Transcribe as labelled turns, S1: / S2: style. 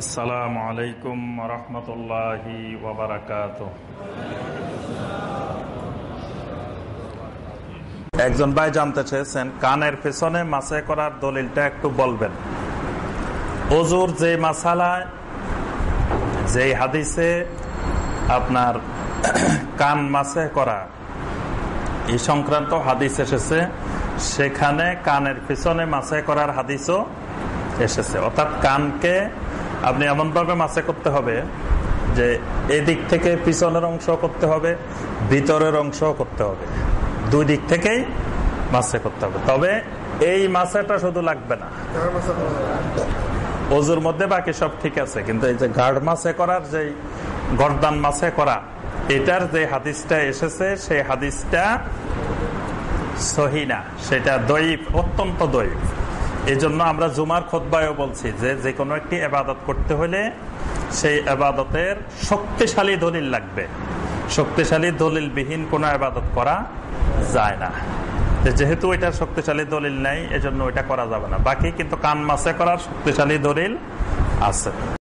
S1: আসসালামু আলাইকুম রহমতুল্লাহি ওবরাকাত একজন ভাই জানতে চেয়েছেন, কানের পেছনে মাসে করার দলিলটা একটু বলবেন। অজুর যে মাসালায়, যে হাদিসে আপনার কান মাসে করা, এই সংক্রান্ত হাদিস এসেছে, সেখানে কানের পিছনে মাসে করার হাদিসও এসেছে। অর্থাৎ কানকে আপনি এমনভাবে মাসে করতে হবে যে এদিক থেকে পিছনের অংশ করতে হবে, ভিতরের অংশ করতে হবে। দুই দিক থেকেই মাসে করতে হবে। তবে এই মাছেটা শুধু লাগবে না। অজুর মধ্যে বাকি সব ঠিক আছে, কিন্তু এই যে গাঢ় মাছে করার যে গরদান মাছে করা, এটার যে হাদিসটা এসেছে, সেই হাদিসটা সহিনা সেটা দৈব অত্যন্ত দৈব এই জন্য আমরা জুমার খোদ্বায়ও বলছি যে যে কোনো একটি আবাদত করতে হলে সেই আবাদতের শক্তিশালী দলিল লাগবে। শক্তিশালী দলিল বিহীন কোনো আবাদত করা যায় না। যেহেতু এটা শক্তিশালী দলিল নেই, এজন্য এটা করা যাবে না। বাকি কিন্তু কান মাসে করার শক্তিশালী দলিল আছে।